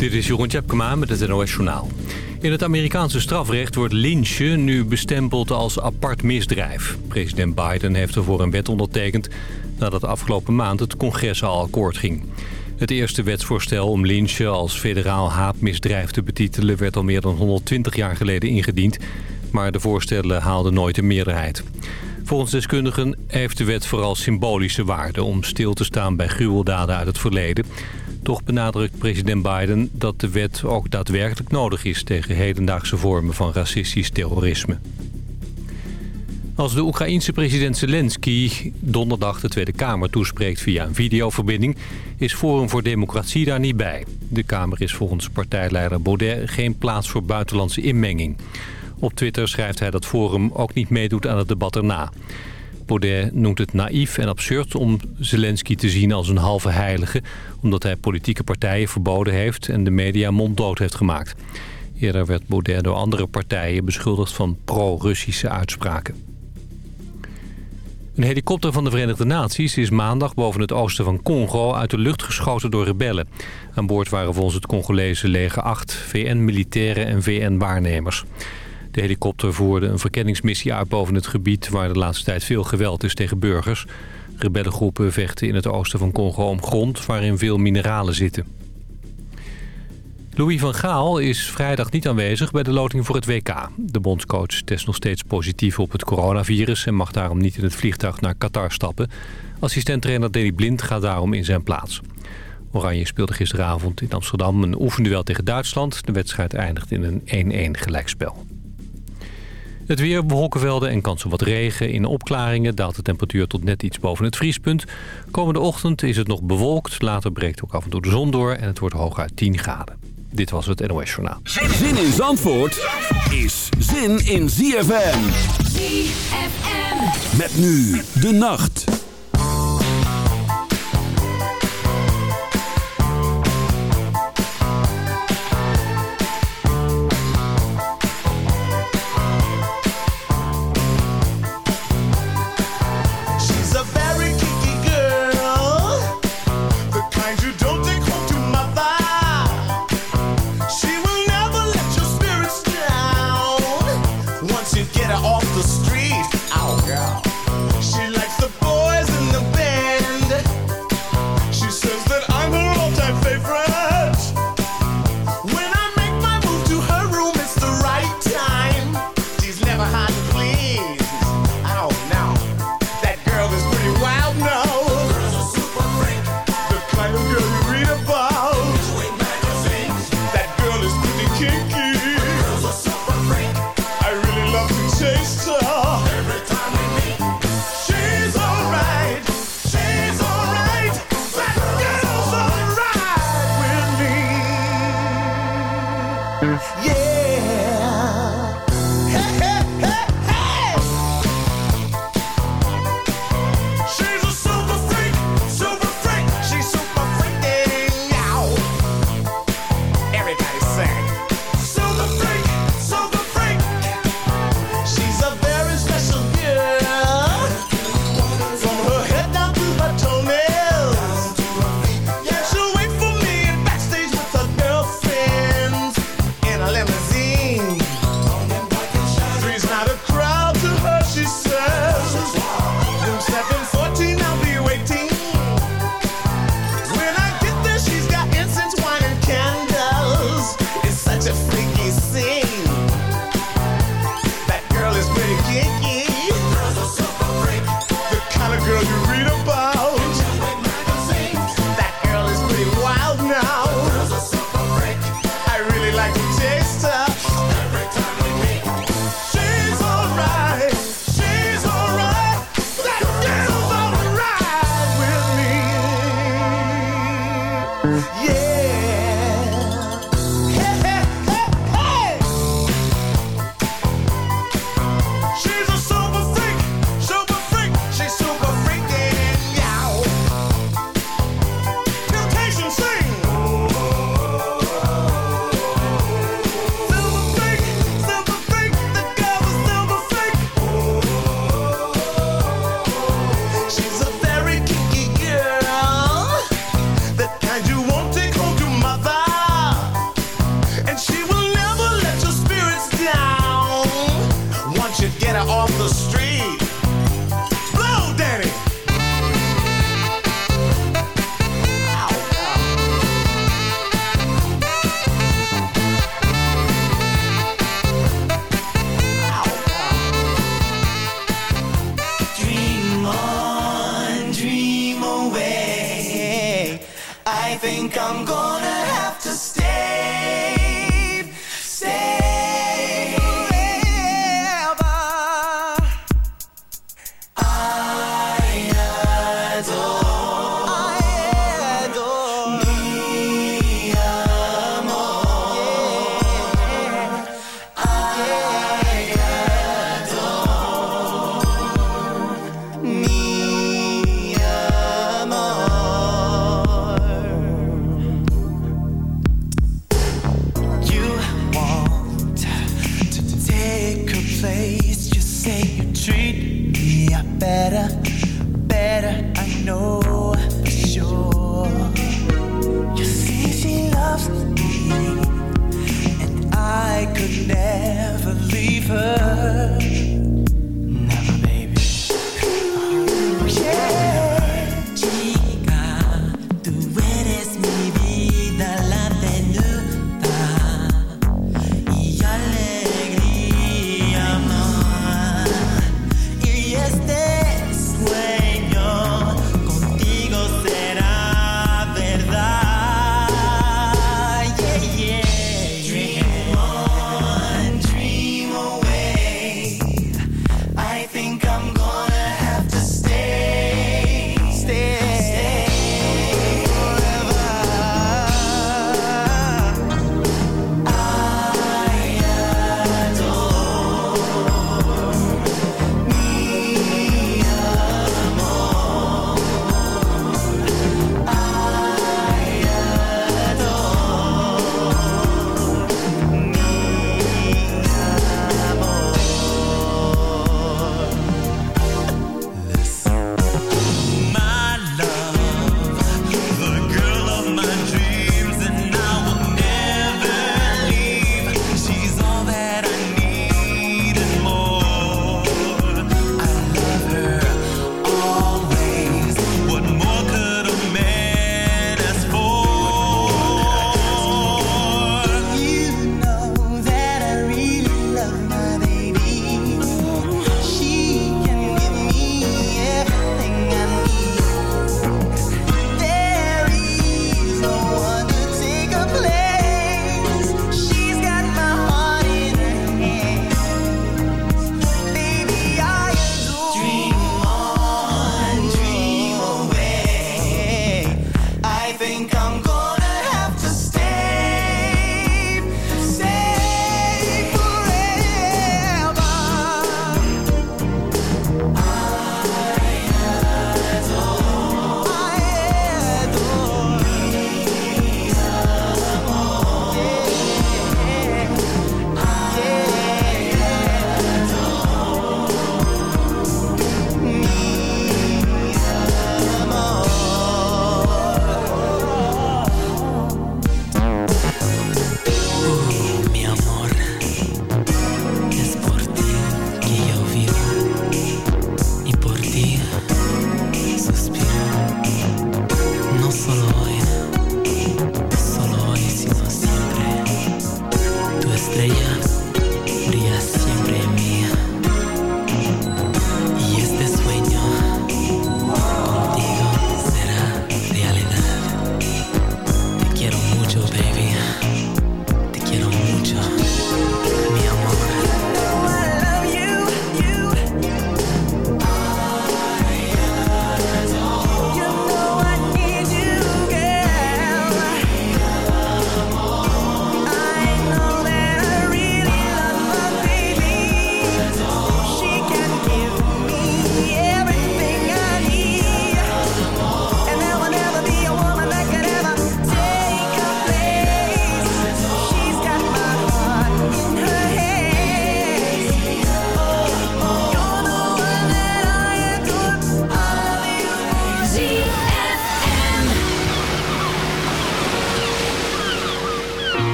Dit is Jeroen Tjepkema met het NOS Journaal. In het Amerikaanse strafrecht wordt lynchen nu bestempeld als apart misdrijf. President Biden heeft ervoor een wet ondertekend... nadat afgelopen maand het congres al akkoord ging. Het eerste wetsvoorstel om lynchen als federaal haatmisdrijf te betitelen... werd al meer dan 120 jaar geleden ingediend... maar de voorstellen haalden nooit een meerderheid. Volgens deskundigen heeft de wet vooral symbolische waarde... om stil te staan bij gruweldaden uit het verleden... Toch benadrukt president Biden dat de wet ook daadwerkelijk nodig is... tegen hedendaagse vormen van racistisch terrorisme. Als de Oekraïense president Zelensky donderdag de Tweede Kamer toespreekt via een videoverbinding... is Forum voor Democratie daar niet bij. De Kamer is volgens partijleider Baudet geen plaats voor buitenlandse inmenging. Op Twitter schrijft hij dat Forum ook niet meedoet aan het debat erna. Baudet noemt het naïef en absurd om Zelensky te zien als een halve heilige... omdat hij politieke partijen verboden heeft en de media monddood heeft gemaakt. Eerder werd Baudet door andere partijen beschuldigd van pro-Russische uitspraken. Een helikopter van de Verenigde Naties is maandag boven het oosten van Congo uit de lucht geschoten door rebellen. Aan boord waren volgens het Congolese leger acht VN-militairen en VN-waarnemers. De helikopter voerde een verkenningsmissie uit boven het gebied... waar de laatste tijd veel geweld is tegen burgers. Rebellengroepen vechten in het oosten van Congo om grond... waarin veel mineralen zitten. Louis van Gaal is vrijdag niet aanwezig bij de loting voor het WK. De bondscoach test nog steeds positief op het coronavirus... en mag daarom niet in het vliegtuig naar Qatar stappen. Assistenttrainer Danny Blind gaat daarom in zijn plaats. Oranje speelde gisteravond in Amsterdam een oefenduel tegen Duitsland. De wedstrijd eindigt in een 1-1 gelijkspel. Het weer, wolkenvelden en kans op wat regen. In opklaringen daalt de temperatuur tot net iets boven het vriespunt. Komende ochtend is het nog bewolkt. Later breekt ook af en toe de zon door en het wordt hooguit 10 graden. Dit was het NOS Journaal. Zin in Zandvoort is zin in ZFM. ZFM. Met nu de nacht.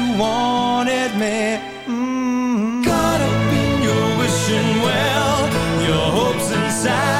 you wanted me. Mm-hmm. Mm. Caught up in your wishing well, your hopes inside.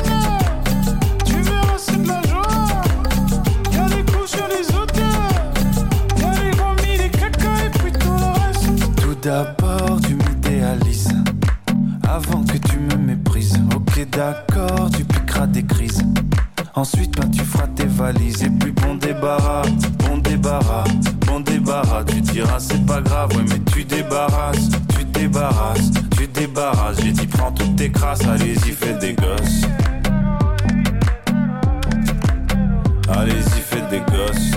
Ensuite, ben, tu feras tes valises. Et puis, bon débarras, bon débarras, bon débarras. Tu diras, c'est pas grave, ouais, mais tu débarrasses, tu débarrasses, tu débarrasses. J'ai dit, prends toutes tes crasses, allez-y, fais des gosses. Allez-y, fais des gosses.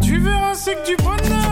Tu verras, c'est que du bonheur.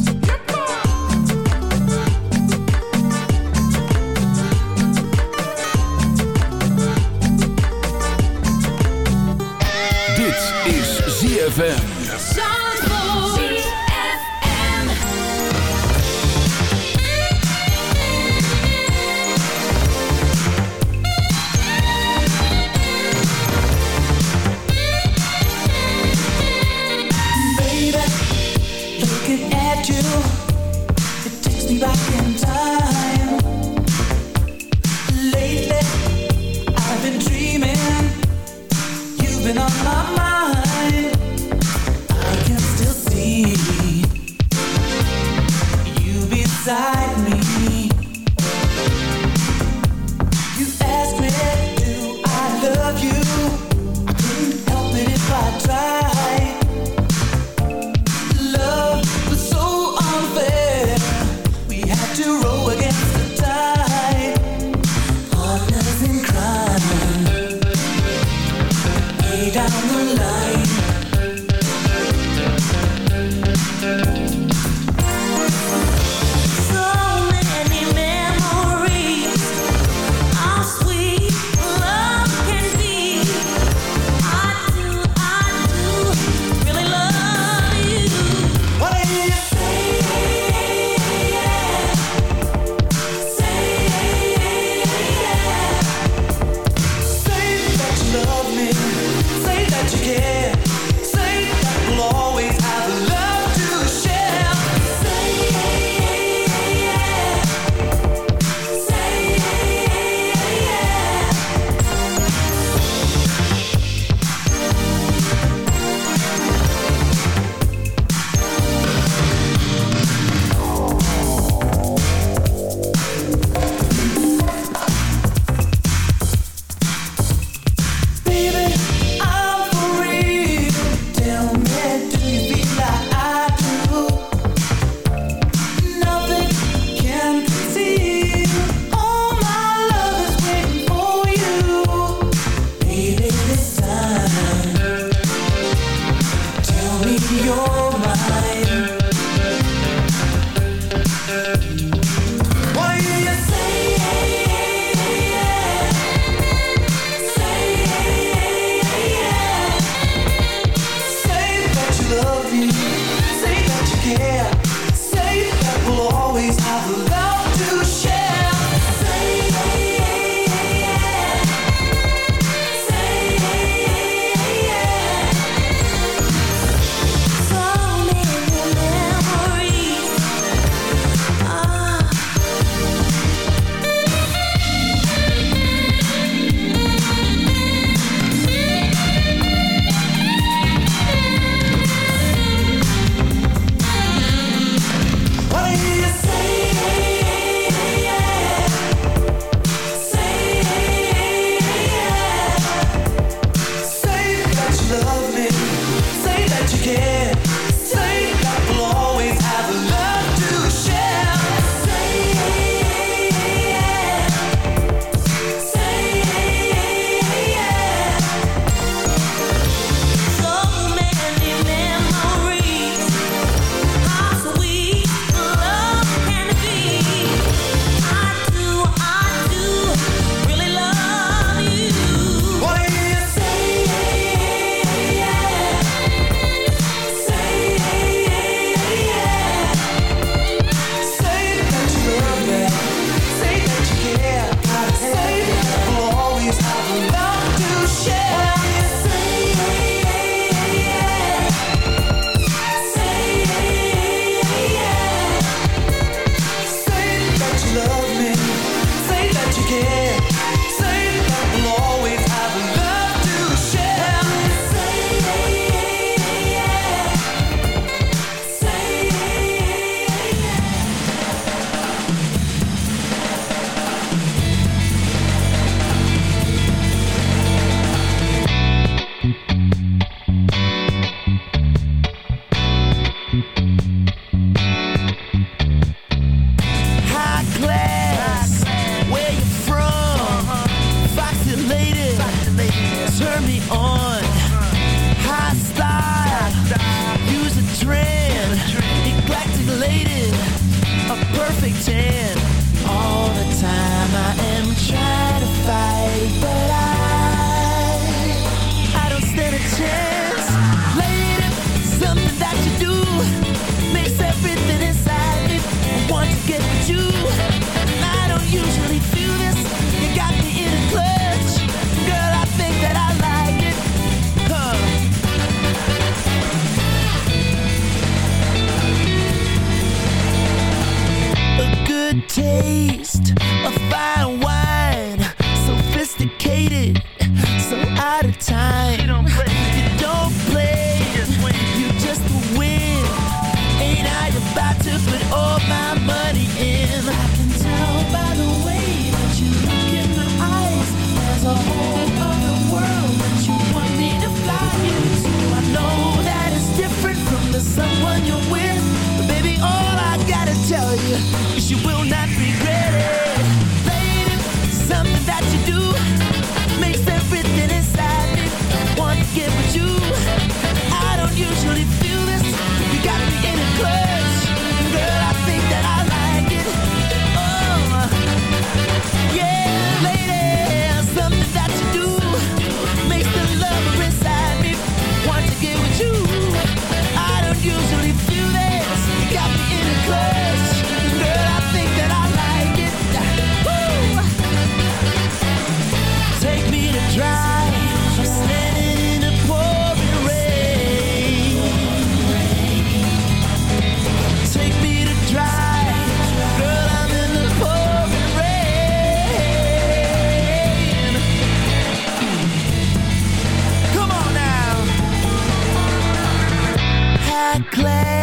like clay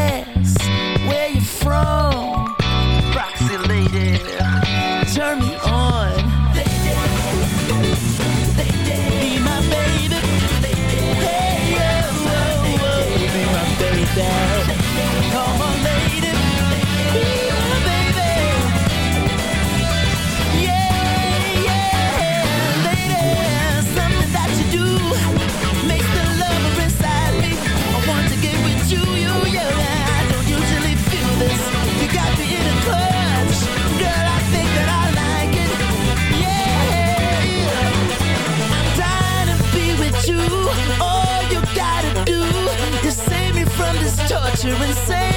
you're insane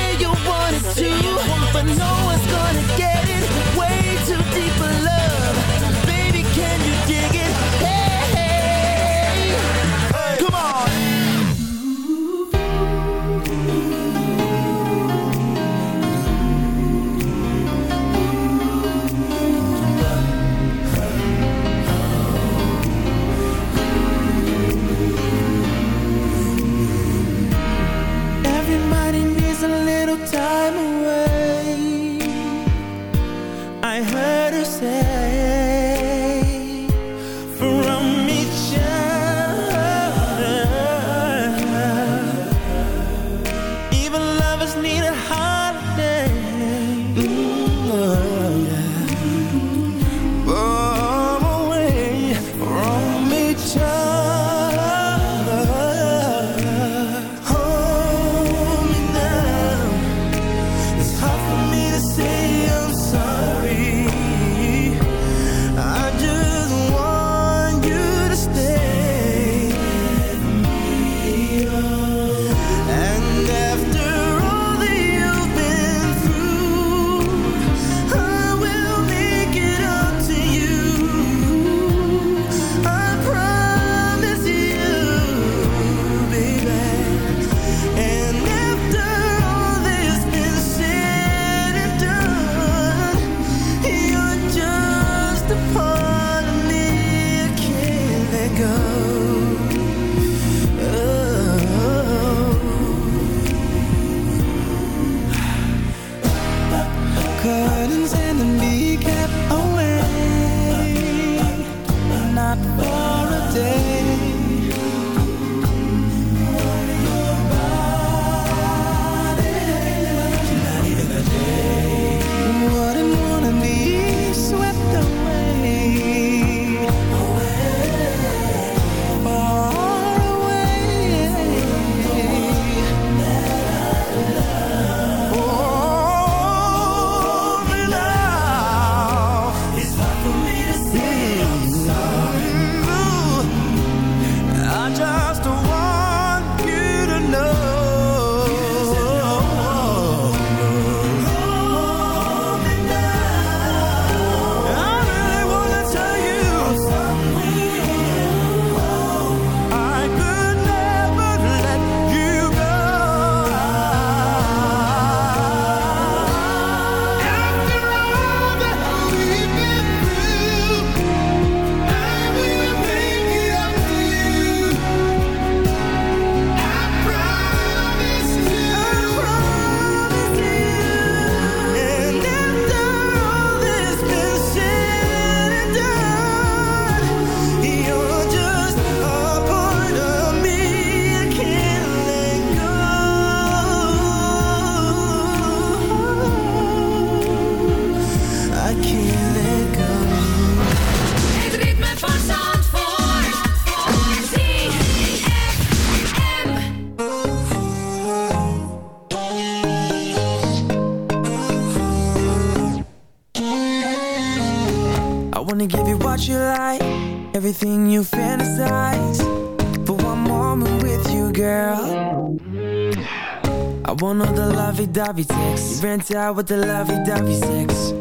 lovey-dovey sex. You rent out with the lovey-dovey sex.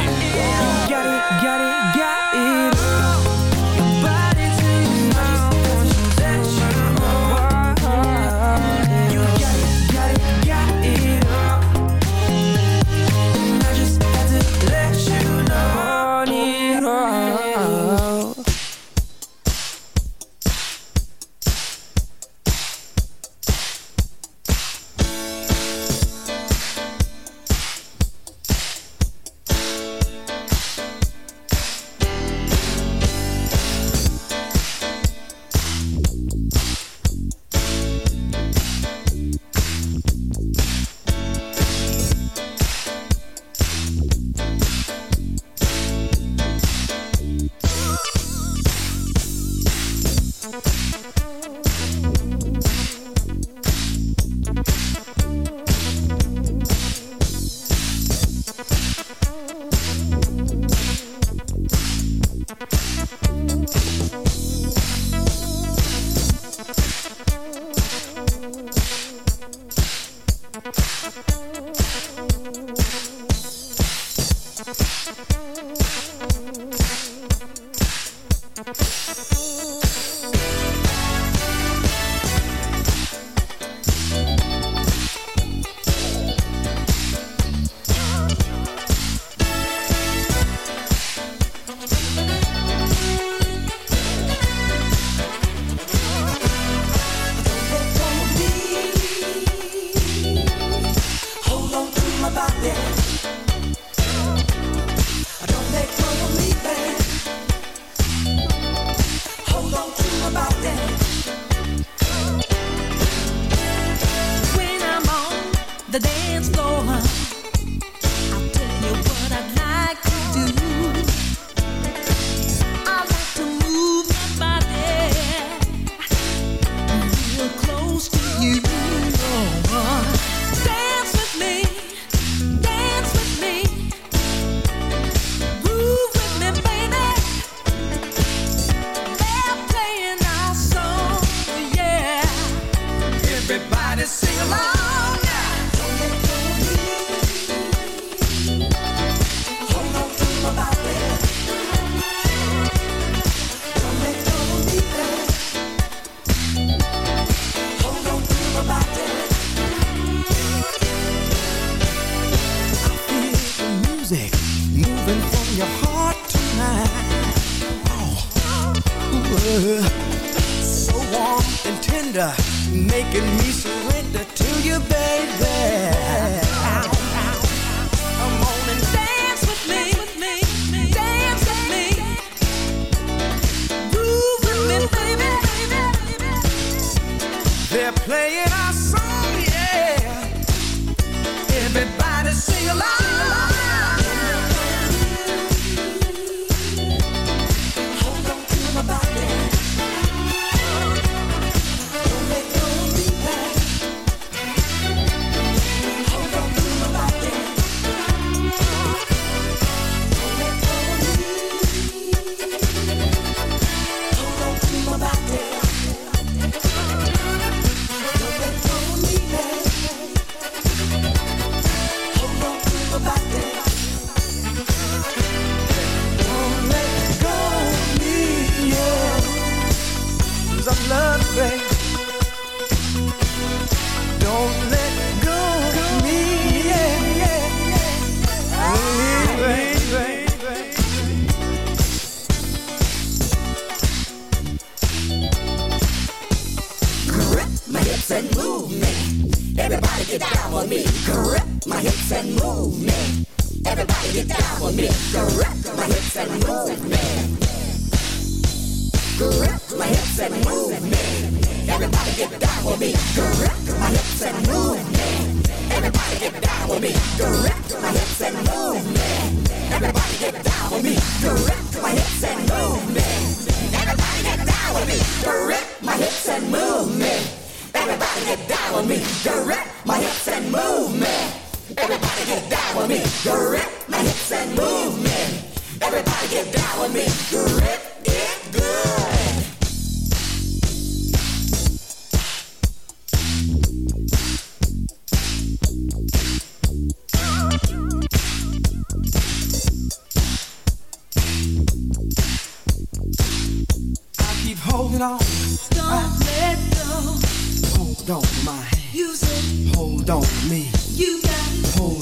Everybody get down with me. Grip my hips and movement. Everybody get down with me. Grip my hips and movement. Everybody get down with me. Grip my hips and movement. Everybody get down with me. Grip my hips and movement. Everybody get down with me. Grip my hips and movement. Everybody get down with me. Grip my hips and movement. Everybody get down with me. Grip it good.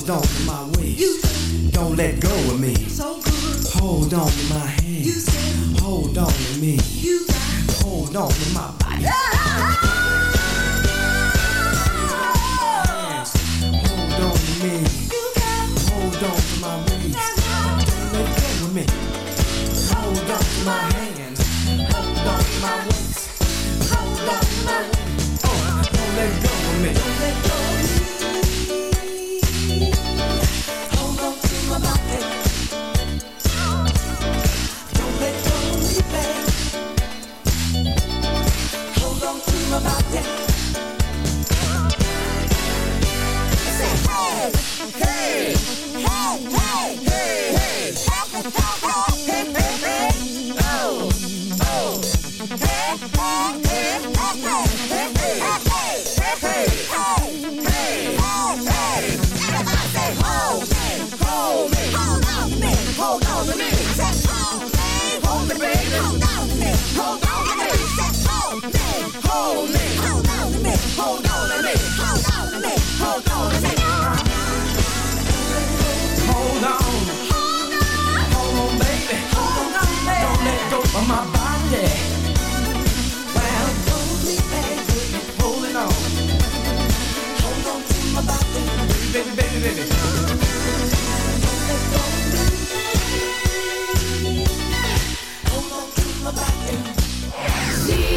On to my waist. Don't let go of me. Hold on to my hand. Hold on to me. you got it. Hold on to my body. Hold on to me. Hold me, hold me, baby, hold on to me, hold on to me. Hold me, hold me, hold on to me, hold on to me, hold on to me, hold on to me. Hold on. Hold on, baby. Hold on, baby. Don't let go of my body. Well, Hold me, baby. holding on. Hold on to my body. Baby, baby, baby. In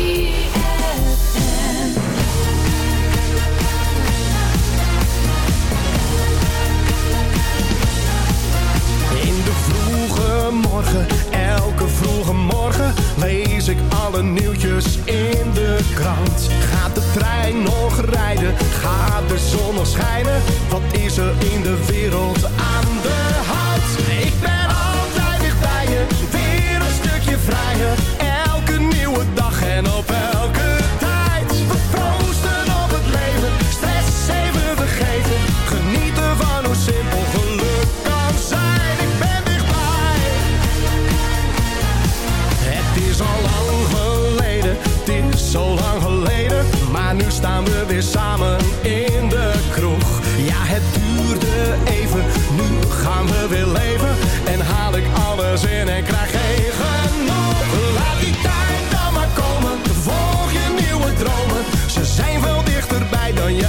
de vroege morgen, elke vroege morgen. Lees ik alle nieuwtjes in de krant. Gaat de trein nog rijden? Gaat de zon nog schijnen? Wat is er in de wereld aan de hand? Ik ben altijd dichtbij, weer een stukje vrijer. Nu staan we weer samen in de kroeg. Ja, het duurde even, nu gaan we weer leven. En haal ik alles in en krijg geen genoeg. Laat die tijd dan maar komen, volg je nieuwe dromen. Ze zijn veel dichterbij dan je